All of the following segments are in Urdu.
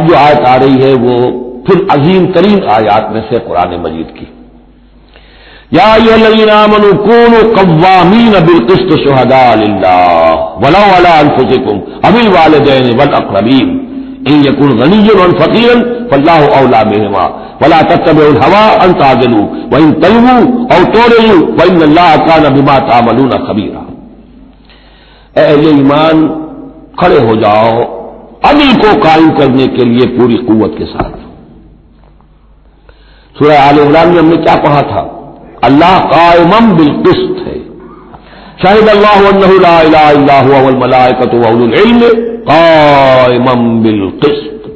اب جو آیت آ رہی ہے وہ پھر عظیم ترین آیات میں سے قرآن مجید کی۔ یا من کون قوامین بالقسط شہداء للہ ولا ولا انفسکم ابل والدین والاقربین۔ ان یکن غنی فقیرا فاللہ اولا بہما۔ ولا تتبعوا الهوى ان تعدلوا وان تلووا او تورعوا فان اللہ كان بما تعملون خبيرا اے اہل ایمان، کھڑے ہو جاؤ۔ عدل کو قائم کرنے کے لیے پوری قوت کے ساتھ۔ سورہ عال عمران میں ہم نے کیا پڑھا تھا؟ اللہ قائمم بالقسط ہے۔ شاہد اللہ لا الہ الا هو والملائکۃ واولو العلم قائمم بالقسط۔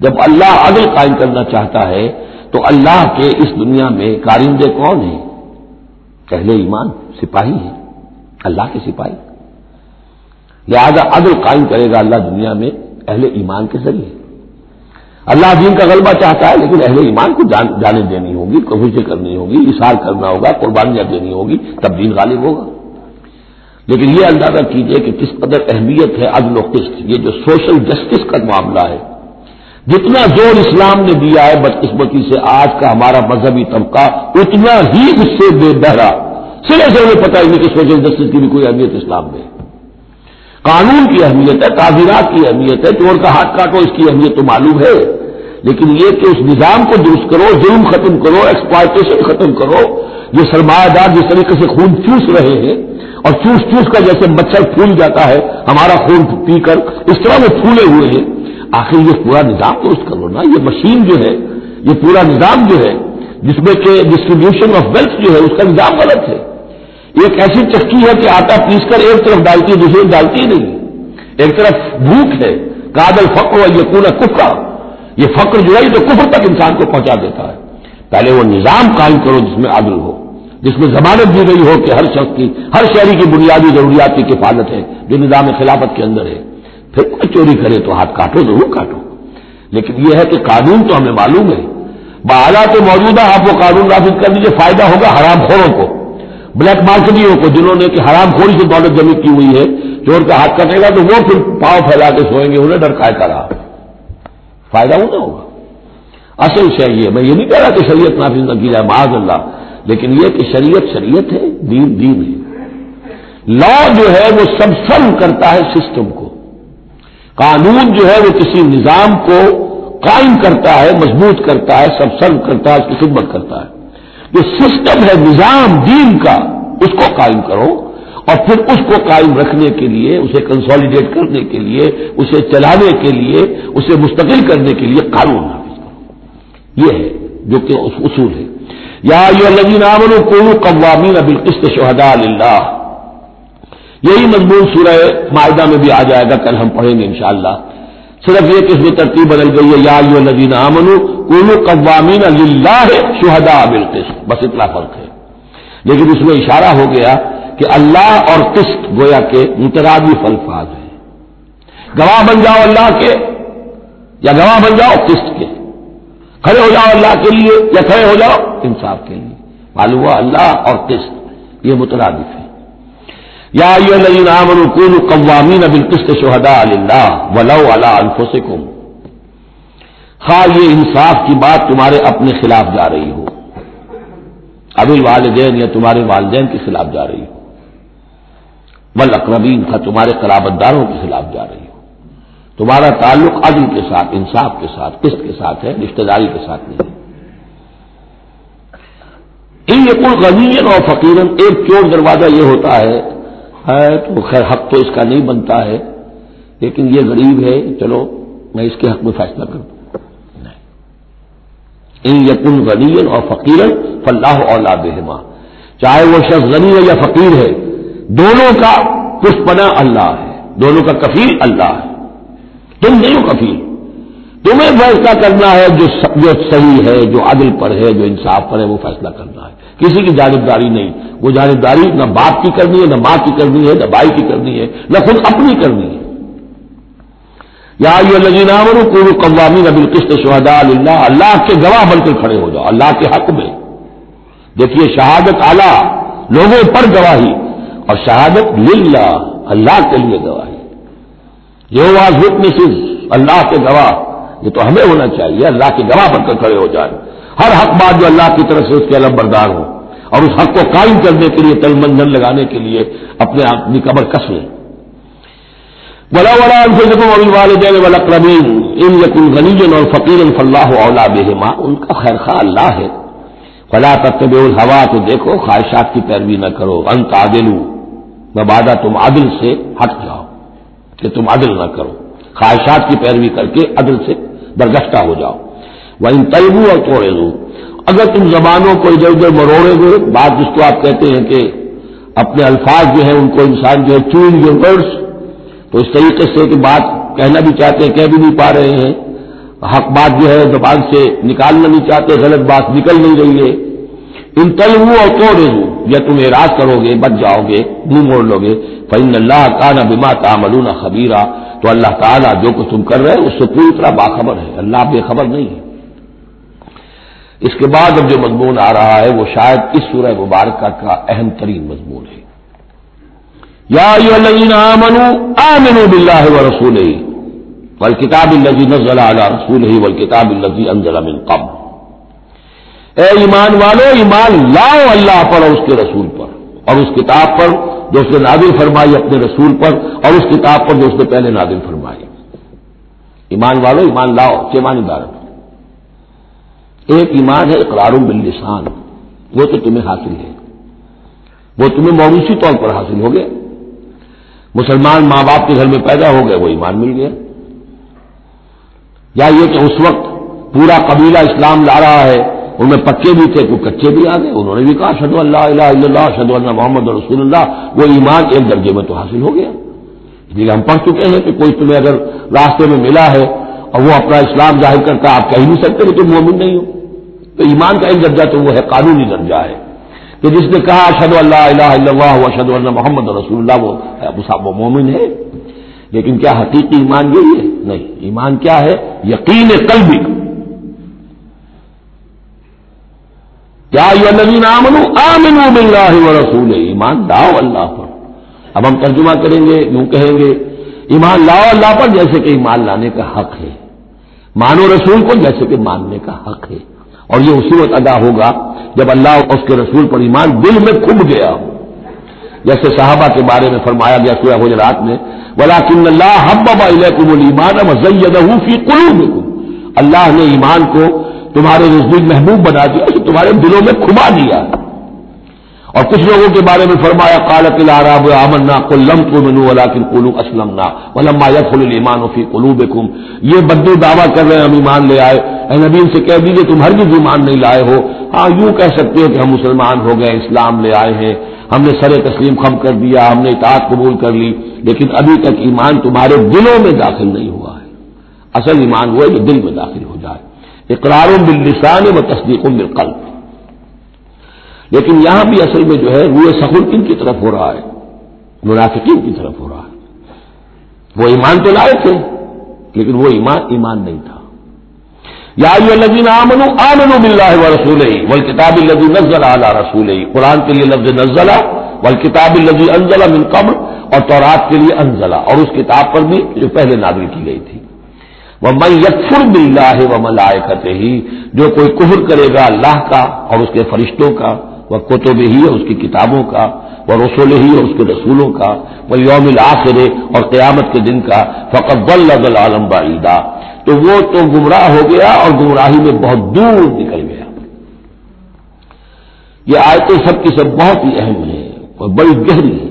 جب اللہ عدل قائم کرنا چاہتا ہے، تو اللہ کے اس دنیا میں کارندے کون ہیں؟ پہلے ایمان، سپاہی ہیں۔ اللہ کے سپاہی۔ لہذا عدل قائم کرے گا اللہ دنیا میں اہل ایمان کے ذریعے۔ اللہ دین کا غلبہ چاہتا ہے لیکن اہل ایمان کو جانے دینی ہوگی، کوششیں کرنی ہوگی اشار کرنا ہوگا، قربانیاں دینی ہوگی، تب دین غالب ہوگا۔ لیکن یہ اندازہ کیجیے کہ کس قدر اہمیت ہے عدل و قسط، یہ جو سوشل جسٹس کا معاملہ ہے۔ جتنا زور اسلام نے دیا ہے، بدقسمتی سے آج کا ہمارا مذہبی طبقہ اتنا ہی اس سے بے بہرا۔ سرے سے انہیں پتا ہی نہیں کہ سوشل جسٹس کی بھی کوئی اہمیت اسلام میں۔ قانون کی اہمیت ہے تعزیرات کی اہمیت ہے چور کا ہاتھ کاٹو، اس کی اہمیت تو معلوم ہے۔ لیکن یہ کہ اس نظام کو درست کرو، ظلم ختم کرو ایکسپلائٹیشن ختم کرو یہ سرمایہ دار جس طریقے سے خون چوس رہے ہیں، اور چوس چوس کر جیسے مچھر پھول جاتا ہے، ہمارا خون پی کر اس طرح وہ پھولے ہوئے ہیں۔ آخر یہ پورا نظام درست کرو نا، یہ مشین جو ہے، یہ پورا نظام جو ہے، جس میں کہ ڈسٹریبیوشن آف ویلتھ جو ہے، اس کا نظام غلط ہے۔ ایک ایسی چکی ہے کہ آٹا پیس کر ایک طرف ڈالتی ہے دوسری ڈالتی نہیں۔ ایک طرف بھوک ہے۔ کادل فقر اور یقون کفا یہ فقر جو ہے تو کفر تک انسان کو پہنچا دیتا ہے۔ پہلے وہ نظام قائم کرو جس میں عدل ہو، جس میں ضمانت دی گئی ہو کہ ہر شخص کی، ہر شہری کی بنیادی ضروریات کی کفالت ہے، جو نظام خلافت کے اندر ہے۔ پھر کوئی چوری کرے تو ہاتھ کاٹو، ضرور کاٹو۔ لیکن یہ ہے کہ قانون تو ہمیں معلوم ہے۔ بالا تو موجودہ آپ وہ قانون نافذ کر دیجیے فائدہ ہوگا حرام خوروں کو۔ بلیک مارکیٹوں کو جنہوں نے کہ حرام خوری سے دولت جمع کی ہوئی ہے چور کا ہاتھ کٹے گا تو وہ پھر پاؤں پھیلا کے سوئیں گے، انہیں ڈر کا رہا فائدہ ہوتا ہوگا۔ اصل شہری میں یہ نہیں کہہ رہا کہ شریعت نافذ نہ کی جائے، معاذ اللہ۔ لیکن یہ کہ شریعت شریعت ہے، دین دین ہے۔ لا جو ہے وہ سب سم کرتا ہے سسٹم کو۔ قانون جو ہے وہ کسی نظام کو قائم کرتا ہے، مضبوط کرتا ہے، سب سرو کرتا ہے، اس کی خدمت کرتا ہے۔ جو سسٹم ہے نظام دین کا، اس کو قائم کرو اور پھر اس کو قائم رکھنے کے لیے، اسے کنسالیڈیٹ کرنے کے لیے، اسے چلانے کے لیے، اسے مستقل کرنے کے لیے قانون حافظ کرو۔ یہ ہے جو کہ اصول ہے۔ یا یو لگی نامن کو قوامین بالقسط شہداء اللہ یہی مضمون سورہ معاہدہ میں بھی آ جائے گا، کل ہم پڑھیں گے انشاءاللہ۔ صرف یہ کہ اس میں ترتیب بدل گئی ہے، یا یو نذین امن کولو قوامین اللہ شہدا بالقسط۔ بس اتنا فرق ہے۔ لیکن اس میں اشارہ ہو گیا کہ اللہ اور قسط گویا کے مترادف الفاظ ہیں۔ گواہ بن جاؤ اللہ کے یا گواہ بن جاؤ قسط کے۔ کھڑے ہو جاؤ اللہ کے لیے یا کھڑے ہو جاؤ انصاف کے لیے۔ معلوم ہوا اللہ اور قسط، یہ مترادف ہے یا کون قوامین بالقسط شہدا اللہ ولو اللہ انفسکم۔ خواہ یہ انصاف کی بات تمہارے اپنے خلاف جا رہی ہو۔ ابل والدین یا تمہارے والدین کے خلاف جا رہی ہو۔ بل اقربین تھا تمہارے قرابت داروں کے خلاف جا رہی ہو۔ تمہارا تعلق عدل کے ساتھ، انصاف کے ساتھ، قسط کے ساتھ ہے رشتے داری کے ساتھ نہیں۔ ان یقین غنی اور فقیرن ایک چور دروازہ یہ ہوتا ہے تو خیر حق تو اس کا نہیں بنتا ہے، لیکن یہ غریب ہے، چلو میں اس کے حق میں فیصلہ کر دوں ان یقن غنی اور فقیر فلاح اولا بہما۔ چاہے وہ شخص غنی ہے یا فقیر ہے، دونوں کا پشپنا اللہ ہے، دونوں کا کفیل اللہ ہے۔ تم نہیں ہو کفیل۔ تمہیں فیصلہ کرنا ہے جو جو صحیح ہے، جو عدل پر ہے، جو انصاف پر ہے، وہ فیصلہ کرنا ہے۔ کسی کی جانبداری نہیں۔ وہ جانبداری نہ باپ کی کرنی ہے، نہ ماں کی کرنی ہے، نہ بھائی کی کرنی ہے، نہ خود اپنی کرنی ہے۔ یا یہ لگین قوامی نبی قسط شہدا اللہ اللہ کے گواہ بن کر کھڑے ہو جاؤ، اللہ کے حق میں۔ دیکھیے شہادت اعلی، لوگوں پر گواہی، اور شہادت للہ، اللہ کے لیے گواہی۔ جو واز وٹنس اللہ کے گواہ، یہ تو ہمیں ہونا چاہیے، اللہ کے گواہ بن کر کھڑے ہو جائیں۔ ہر حق بات جو اللہ کی طرف سے اس کے علم بردار ہو، اور اس حق کو قائم کرنے کے لیے، تل منزل لگانے کے لیے اپنے اپنی قبر کس لیں۔ ولا ولا ابھی والدین والاقربین ان یقین غنی اور فقیر فلاح اولا بہما ان کا خیر خواہ اللہ ہے فلا تب الحوا تو دیکھو خواہشات کی پیروی نہ کرو انت عادلو مبادہ تم عدل سے ہٹ جاؤ کہ تم عدل نہ کرو خواہشات کی پیروی کر کے عدل سے برگشتہ ہو جاؤ وہ ان طلبو اور توڑے دو۔ اگر تم زبانوں کو ادھر ادھر مروڑے گے بات جس کو آپ کہتے ہیں کہ اپنے الفاظ جو ہیں ان کو انسان جو ہے چون یور ورڈس تو اس طریقے سے کہ بات کہنا بھی چاہتے ہیں، کہہ بھی نہیں پا رہے ہیں۔ حق بات جو ہے، زبان سے نکالنا نہیں چاہتے، غلط بات نکل نہیں رہی ہے۔ ان تل ہوں اور تو رہے ہوں یا تم اعراض کرو گے، بچ جاؤ گے، منہ موڑ لو گے۔ فن اللہ کا نہ بیما تاملون خبیرہ تو اللہ تعالیٰ جو کچھ تم کر رہے ہیں، اس سے پوری طرح باخبر ہے۔ اللہ بے خبر نہیں ہے۔ اس کے بعد اب جو مضمون آ رہا ہے، وہ شاید اس سورہ مبارکہ کا اہم ترین مضمون ہے۔ یا آمنوا باللہ و رسول ہی ول کتاب الزی نزل علی رسول ہی ول کتاب الزی انزل من قبل. اے ایمان والو، ایمان لاؤ اللہ پر اور اس کے رسول پر. اور اس کتاب پر جو اس نے نادل فرمائی اپنے رسول پر، اور اس کتاب پر جو اس نے پہلے نادل فرمائی. ایمان والو، ایمان لاؤ چیمانی دار ایک ایمان ہے اقرار باللسان. وہ تو تمہیں حاصل ہے. وہ تمہیں مویشی طور پر حاصل ہو گیا مسلمان ماں باپ کے گھر میں پیدا ہو گئے، وہ ایمان مل گیا۔ یا یہ کہ اس وقت پورا قبیلہ اسلام لا رہا ہے، ان میں پکے بھی تھے کوئی کچے بھی آ گئے، انہوں نے بھی کہا شد اللہ الہ الا اللہ شد اللہ محمد رسول اللہ. وہ ایمان ایک درجے میں تو حاصل ہو گیا۔ جی ہم پڑھ چکے ہیں کہ کوئی تمہیں اگر راستے میں ملا ہے اور وہ اپنا اسلام ظاہر کرتا آپ کہہ نہیں سکتے کہ تم مومن نہیں ہو۔ تو ایمان کا ایک درجہ تو وہ ہے، قانونی درجہ ہے۔ کہ جس نے کہا اشد اللہ الہ الا اللہ اشد اللہ محمد رسول اللہ، وہ وہ مومن ہے۔ لیکن کیا حقیقی ایمان یہی ہے؟ نہیں، ایمان کیا ہے؟ یقین قلبی۔ کیا یہ نوین آمن آمن بلّہ و رسول ایمان لاؤ اللہ پر۔ اب ہم ترجمہ کریں گے، یوں کہیں گے، ایمان لاؤ اللہ پر جیسے کہ ایمان لانے کا حق ہے۔ مانو رسول کو جیسے کہ ماننے کا حق ہے۔ اور یہ اسی وقت ادا ہوگا جب اللہ اس کے رسول پر ایمان دل میں کھب گیا جیسے صحابہ کے بارے میں فرمایا گیا سورہ حجرات میں ولاکن اللہ حبب اللہ الایمان وزیدہ فی قلوبکم اللہ نے ایمان کو تمہارے نزدیک محبوب بنا دیا تمہارے دلوں میں کھبا دیا۔ اور کچھ لوگوں کے بارے میں فرمایا کالت العراب آمنا کلم کو منو ولاکن کلو اسلم ولما یدخل الایمان فی قلوبکم یہ بدو دعویٰ کر رہے ہیں، ہم ایمان لے آئے۔ اے نبی، ان سے کہہ دیجیے تم ہرگز ایمان نہیں لائے ہو۔ ہاں یوں کہہ سکتے ہو کہ ہم مسلمان ہو گئے، اسلام لے آئے ہیں۔ ہم نے سر تسلیم خم کر دیا، ہم نے اطاعت قبول کر لی، لیکن ابھی تک ایمان تمہارے دلوں میں داخل نہیں ہوا ہے۔ اصل ایمان وہ ہے جو دل میں داخل ہو جائے۔ اقرار باللسان و تصدیق بالقلب۔ لیکن یہاں بھی اصل میں جو ہے روئے سخل کن کی طرف ہو رہا ہے، منافقین کی طرف ہو رہا ہے۔ وہ ایمان تو لائے تھے، لیکن وہ ایمان ایمان نہیں تھا۔ یا لذین آمن آمن بلّہ و رسول ول کتاب الزی نزل اعلیٰ رسول قرآن کے لیے لفظ نزلہ ول کتاب الزی انزلہ من قبل، اور تورات کے لیے انزلہ۔ اور اس کتاب پر بھی جو پہلے نازل کی گئی تھی۔ وہ میں یکفر بلّہ و ملائے ہی جو کوئی کفر کرے گا اللہ کا اور اس کے فرشتوں کا وہ کتب ہی ہے اس کی کتابوں کا وہ رسول ہی ہے اس کے رسولوں کا وہ یوم الآخر اور قیامت کے دن کا فقط بل عالم بعیدہ تو وہ تو گمراہ ہو گیا اور گمراہی میں بہت دور نکل گیا۔ یہ آیتیں سب کی سب بہت ہی اہم ہیں اور بڑی گہری ہیں۔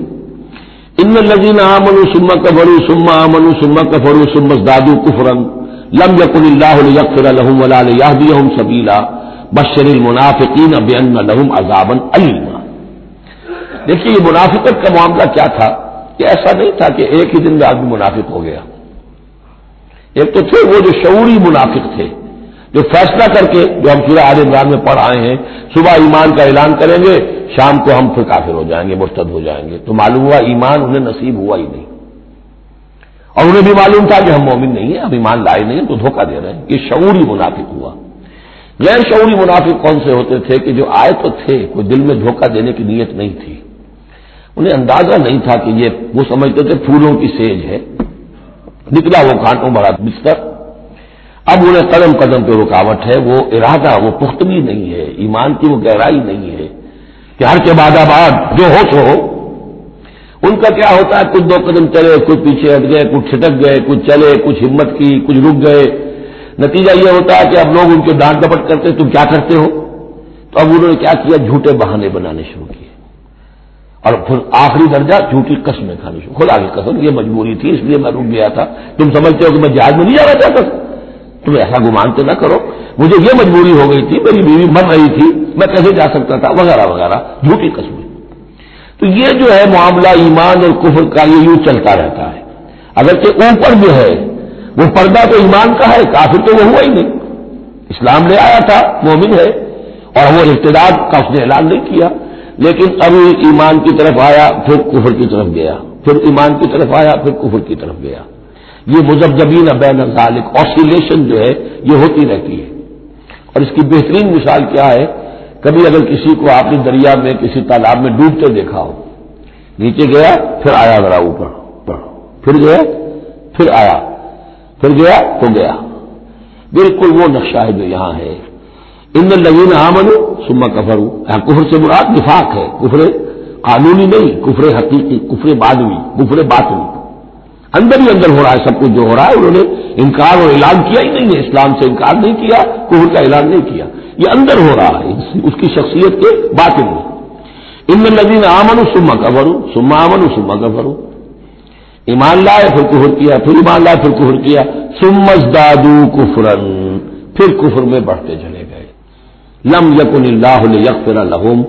ان لذین آمن سما کفرو سما امن سما کفرو سمس دادو کفرن لم یقن اللہ یکفر الحم ولا سبیلا۔ بشر المنافقین بین لہم عذابن علیما دیکھیے، یہ منافقت کا معاملہ کیا تھا؟ کہ ایسا نہیں تھا کہ ایک ہی دن میں آدمی منافق ہو گیا۔ ایک تو تھے وہ جو شعوری منافق تھے، جو فیصلہ کر کے جو ہم سورہ عال عمران میں پڑھ آئے ہیں، صبح ایمان کا اعلان کریں گے، شام کو ہم پھر کافر ہو جائیں گے، مرتد ہو جائیں گے۔ تو معلوم ہوا ایمان انہیں نصیب ہوا ہی نہیں۔ اور انہیں بھی معلوم تھا کہ ہم مومن نہیں ہیں، ہم ایمان لائے نہیں ہیں تو دھوکہ دے رہے ہیں۔ یہ شعوری منافق ہوا۔ غیر شعوری منافق کون سے ہوتے تھے کہ جو آئے تو تھے، کوئی دل میں دھوکہ دینے کی نیت نہیں تھی۔ انہیں اندازہ نہیں تھا کہ یہ وہ سمجھتے تھے پھولوں کی سیج ہے۔ نکلا وہ کانٹوں بڑا بستر۔ اب انہیں قدم قدم پہ رکاوٹ ہے۔ وہ ارادہ، وہ پختگی نہیں ہے۔ ایمان کی وہ گہرائی نہیں ہے کہ ہر کے بعد آباد جو ہو سو ہو۔ ان کا کیا ہوتا ہے؟ کچھ دو قدم چلے، کچھ پیچھے ہٹ گئے، کچھ چھٹک گئے، کچھ چلے، کچھ ہمت کی، کچھ رک گئے۔ نتیجہ یہ ہوتا ہے کہ اب لوگ ان کے ڈانٹ ڈپٹ کرتے تم کیا کرتے ہو؟ تو اب انہوں نے کیا کیا؟ جھوٹے بہانے بنانے شروع کیے۔ اور پھر آخری درجہ جھوٹی قسمیں کھانے شروع۔ کھلا کے قسم، یہ مجبوری تھی، اس لیے میں رک گیا تھا۔ تم سمجھتے ہو کہ میں جہاز میں نہیں جانا چاہتا۔ تم ایسا گمانتے نہ کرو۔ مجھے یہ مجبوری ہو گئی تھی، میری بیوی مر رہی تھی، میں کیسے جا سکتا تھا؟ وغیرہ وغیرہ۔ جھوٹی قسمیں۔ تو یہ جو ہے معاملہ ایمان اور کفر کا، یہ یوں چلتا رہتا ہے۔ اگرچہ اوپر جو ہے وہ پردہ تو ایمان کا ہے، کافر تو وہ ہوا ہی نہیں۔ اسلام لے آیا تھا، مومن ہے، اور وہ اقتدار کا اس نے اعلان نہیں کیا۔ لیکن اب ایمان کی طرف آیا، پھر کفر کی طرف گیا۔ پھر ایمان کی طرف آیا، پھر کفر کی طرف گیا۔ یہ مزبین بین ذالک آسیلیشن جو ہے، یہ ہوتی رہتی ہے۔ اور اس کی بہترین مثال کیا ہے؟ کبھی اگر کسی کو آپ نے دریا میں، کسی تالاب میں ڈوبتے دیکھا ہو، نیچے گیا، پھر آیا ذرا اوپر پھر گیا پھر آیا۔ پھر گیا تو گیا۔ بالکل وہ نقشہ ہے جو یہاں ہے۔ ان لگین آمن سما کفر کفر سے مراد نفاق ہے، کفر قانونی نہیں، کفر حقیقی، کفر بادوی کفر باطنی۔ اندر ہی اندر ہو رہا ہے، سب کچھ جو ہو رہا ہے، انہوں نے انکار اور اعلان کیا ہی نہیں ہے۔ اسلام سے انکار نہیں کیا، کفر کا اعلان نہیں کیا۔ یہ اندر ہو رہا ہے، اس کی شخصیت کے باطن میں ان نظین آمن سما کا سما امن سما کا ایمان لائے، پھر کفر کیا، پھر ایمان لائے، پھر کفر کیا۔ سمز دادو کفرن، پھر کفر میں بڑھتے چلے گئے۔ لم یقن اللہ یکفر الحم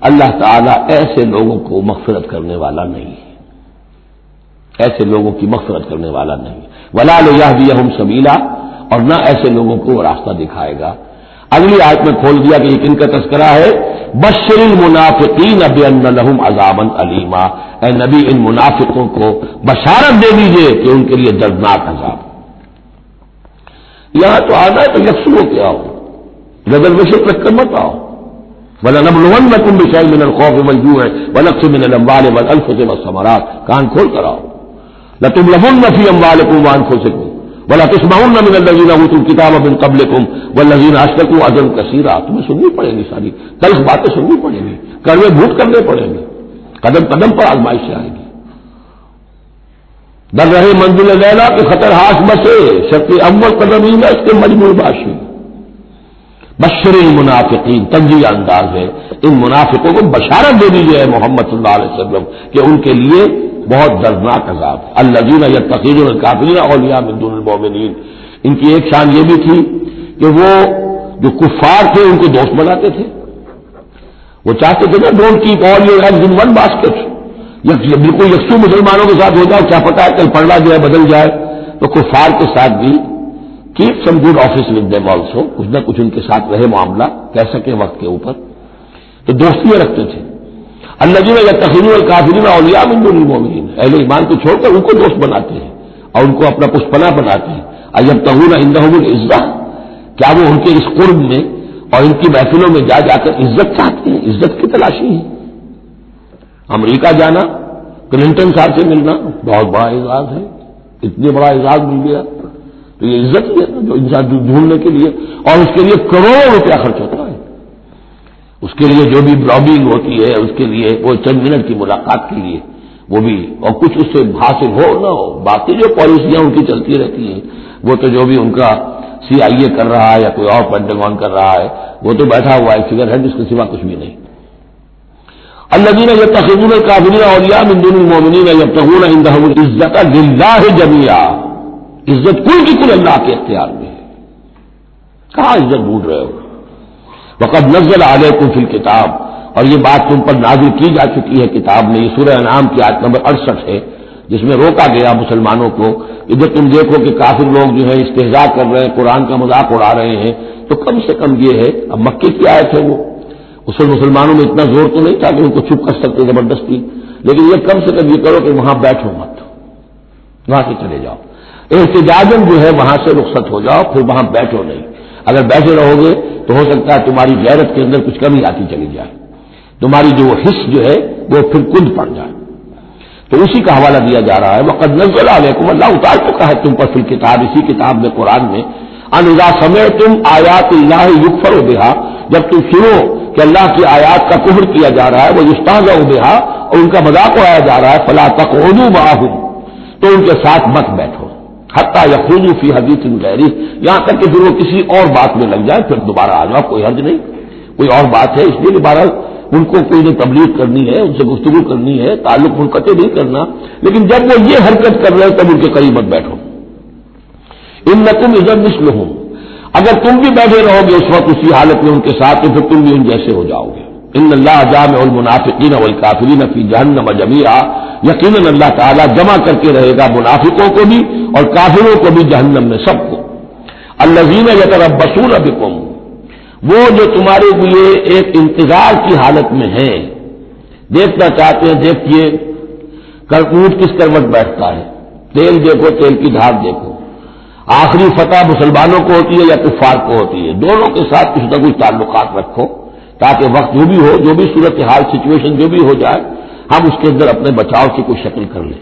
اللہ تعالیٰ ایسے لوگوں کو مغفرت کرنے والا نہیں ہے۔ ایسے لوگوں کی مغفرت کرنے والا نہیں ولا بھی سبیلا اور نہ ایسے لوگوں کو راستہ دکھائے گا۔ اگلی آیت میں کھول دیا کہ یہ کن کا تذکرہ ہے، بشر المنافقین اب لہم عذابن علیما اے نبی، ان منافقوں کو بشارت دے دیجیے کہ ان کے لیے دردناک عذاب۔ یہاں تو آنا ہے تو یکسو ہو کے آؤ ریزرویشن رکھ کر مت آؤ۔ بلا نبل کم بشائی من الخوف منجو ہے ولق من الاموال والانفس والثمرات۔ کان کھول کر آؤ۔ لتم لمن فی اموالکم وانفسکم بلا تسماؤن من الزین تم کتاب ابن قبل کم و لذین آشتک ازم کثیرہ تمہیں سننی پڑے گی ساری. تلخ باتیں سننی پڑیں گی. کروے بھوٹ کرنے پڑیں گے. قدم قدم پر آزمائش آئے گی. در رہے منزل لیلا کہ خطر ہاس بسے. شکتی اول قدم ہی میں اس کے مجموع باشی. بشر منافقین تنجی انداز ہے. ان منافقوں کو بشارت دے دیجیے محمد صلی اللہ علیہ وسلم کہ ان کے لیے بہت دردناک عذاب الزین یا تقیر القافین اولیا مند المومنین ان کی ایک شان یہ بھی تھی کہ وہ جو کفار تھے، ان کو دوست بناتے تھے۔ وہ چاہتے تھے نا don't keep all your eggs in one basket. بالکل یکسو مسلمانوں کے ساتھ ہو جاؤ کیا پتا ہے کل پڑھنا جو ہے بدل جائے۔ تو کفار کے ساتھ بھی keep some good office with them also. کچھ نہ کچھ ان کے ساتھ رہے معاملہ، کہہ سکے وقت کے اوپر۔ تو دوستیاں رکھتے تھے۔ اللہ یا تقریر القافرین اولیا من المومنین اہل ایمان کو چھوڑ کر ان کو دوست بناتے ہیں اور ان کو اپنا پشپنا بناتے ہیں. ایب تغور اندہم العزت کیا وہ ان کے اس قرب میں اور ان کی محفلوں میں جا جا کر عزت چاہتے ہیں؟ عزت کی تلاشی ہے. امریکہ جانا، کلنٹن صاحب سے ملنا، بہت بڑا اعزاز ہے. اتنے بڑا اعزاز مل گیا. تو یہ عزت ہی ہے نا جو انسان ڈھونڈنے کے لیے اور اس کے لیے کروڑوں روپیہ خرچ ہوتا ہے. اس کے لیے جو بھی لابنگ ہوتی ہے، اس کے لیے وہ چند منٹ کی ملاقات کے لیے وہ بھی، اور کچھ اس سے حاصل ہو نہ ہو، باقی جو پالیسیاں ان کی چلتی رہتی ہیں۔ وہ تو جو بھی ان کا سی آئی اے کر رہا ہے یا کوئی اور پینٹاگون کر رہا ہے، وہ تو بیٹھا ہوا ہے، فگر ہے، جس کے سوا کچھ بھی نہیں۔ اللہ دینا جب تخیر کابل اور یا مندون مومنین جب تغور عزت ہے جمیا عزت کل کی کل اللہ کے اختیار میں ہے۔ کہاں عزت ڈھونڈ رہے ہو؟ وقت نزل علیکم فی کتاب اور یہ بات تم پر نازل کی جا چکی ہے، کتاب میں یہ سورہ انعام کی آیت نمبر اڑسٹھ ہے، جس میں روکا گیا مسلمانوں کو۔ کہ جب تم دیکھو کہ کافر لوگ جو ہے استحجا کر رہے ہیں، قرآن کا مذاق اڑا رہے ہیں، تو کم سے کم یہ ہے، اب مکے کی آیت ہے وہ۔ اس میں مسلمانوں میں اتنا زور تو نہیں تھا کہ ان کو چپ کر سکتے زبردستی، لیکن یہ کم سے کم یہ کرو کہ وہاں بیٹھو مت۔ وہاں سے چلے جاؤ۔ احتجاجن جو ہے، وہاں سے رخصت ہو جاؤ، پھر وہاں بیٹھو نہیں۔ اگر بیٹھے رہو گے تو ہو سکتا ہے تمہاری غیرت کے اندر کچھ کمی آتی چلی جائے۔ تمہاری جو حص جو ہے وہ پھر کند پڑ جائے۔ تو اسی کا حوالہ دیا جا رہا ہے وہ قد نزل علیکم اللہ اتار چکا ہے تم پر فل کتاب اسی کتاب میں، قرآن میں انزا سمے تم آیات اللہ یقفر بہا جب تم سنو کہ اللہ کی آیات کا کفر کیا جا رہا ہے، وہ استاذ بہا اور ان کا مذاق اڑایا جا رہا ہے فلاں تک اردو تو ان کے ساتھ مت بیٹھو۔ حتیٰ یقین فی حدیث غیری یہاں تک کہ پھر وہ کسی اور بات میں لگ جائے، پھر دوبارہ آ جاؤ، کوئی حرج نہیں، کوئی اور بات ہے۔ اس لیے دوبارہ ان کو کوئی نہیں تبلیغ کرنی ہے، ان سے گفتگو کرنی ہے، تعلق منقطع نہیں کرنا۔ لیکن جب وہ یہ حرکت کر رہے ہیں تب ان کے قریب مت بیٹھو۔ ان نقم عزت مسل ہوں اگر تم بھی بیٹھے رہو گے اس وقت اسی حالت میں ان کے ساتھ، تو پھر تم بھی ان جیسے ہو جاؤ گے۔ ان اللہ جام المنافقین والکافرین فی جہنم جمیعا۔ یقیناً اللہ تعالیٰ جمع کر کے رہے گا منافقوں کو بھی اور کافروں کو بھی جہنم میں سب کو۔ الزین یا طرف بسول اب وہ جو تمہارے لیے ایک انتظار کی حالت میں ہیں۔ دیکھنا چاہتے ہیں دیکھیے اونٹ کس کروٹ بیٹھتا ہے۔ تیل دیکھو، تیل کی دھار دیکھو۔ آخری فتح مسلمانوں کو ہوتی ہے یا کفار کو ہوتی ہے؟ دونوں کے ساتھ کچھ نہ کچھ تعلقات رکھو تاکہ وقت جو بھی ہو، جو بھی صورت حال سچویشن جو بھی ہو جائے ہم اس کے اندر اپنے بچاؤ کی کوئی شکل کر لیں۔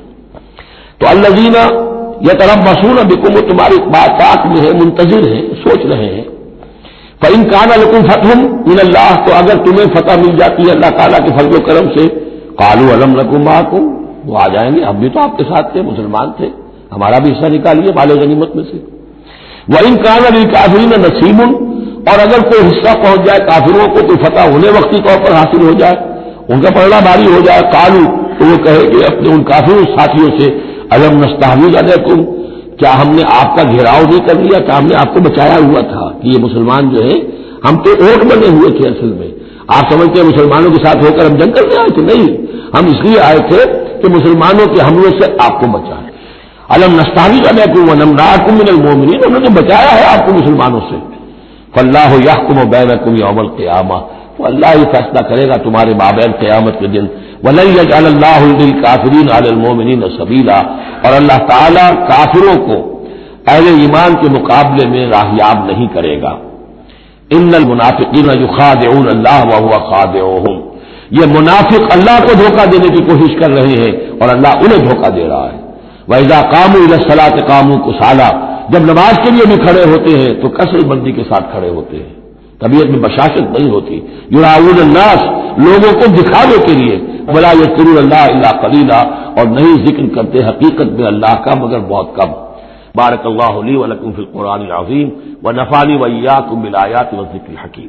تو الزینہ یہ طرف مصون ابھی تمہاری بات میں ہے منتظر ہے سوچ رہے ہیں۔ فعم کان الکم فتح ان اللہ، تو اگر تمہیں فتح مل جاتی ہے اللہ تعالیٰ کے فضل و کرم سے کالو علم رقم کو وہ آ جائیں گے۔ ہم بھی تو آپ کے ساتھ تھے، مسلمان تھے۔ ہمارا بھی حصہ نکالیے بال غنیمت میں سے۔ وہ ان کان علی کافرین نصیب، اور اگر کوئی حصہ پہنچ جائے کافروں کو کوئی فتح ہونے وقتی طور پر حاصل ہو جائے۔ ان کا پڑھنا بھاری ہو جائے کالو تو وہ کہے کہ اپنے ان کافروں ساتھیوں سے علم نستحویز علیکم، کیا ہم نے آپ کا گھیراؤ نہیں کر لیا، کیا ہم نے آپ کو بچایا ہوا تھا؟ کہ یہ مسلمان جو ہے ہم تو اوٹ بنے ہوئے تھے اصل میں۔ آپ سمجھتے ہیں مسلمانوں کے ساتھ ہو کر ہم جنگ کرنے آئے تھے؟ نہیں۔ ہم اس لیے آئے تھے کہ مسلمانوں کے حملوں سے آپ کو بچائیں علم نستانی کا میں کو نم ناکم المومنین انہوں نے بچایا ہے آپ کو مسلمانوں سے۔ فلاح ہو یا کم و تو اللہ ہی فیصلہ کرے گا تمہارے مابین قیامت کے دن۔ ولی اللہ کافرین المومنین سبیلا اور اللہ تعالیٰ کافروں کو اہل ایمان کے مقابلے میں راہیاب نہیں کرے گا۔ ان المنافقین خاد اللہ و خاد یہ منافق اللہ کو دھوکہ دینے کی کوشش کر رہے ہیں اور اللہ انہیں دھوکہ دے رہا ہے۔ ویزا کام الصلاح کاموں کو سالہ جب نماز کے لیے بھی کھڑے ہوتے ہیں تو کثر بندی کے ساتھ کھڑے ہوتے ہیں۔ طبیعت میں بشاشت نہیں ہوتی۔ یوراول الناس، لوگوں کو دکھانے کے لیے۔ بلا یہ قرور اللہ اللہ کلیلہ اور نہیں ذکر کرتے حقیقت میں اللہ کا، مگر بہت کم۔ بارک اللہ علی ولکم فی القرآن العظیم۔ و نفانی ویا کو ملایات و ذکر حکیم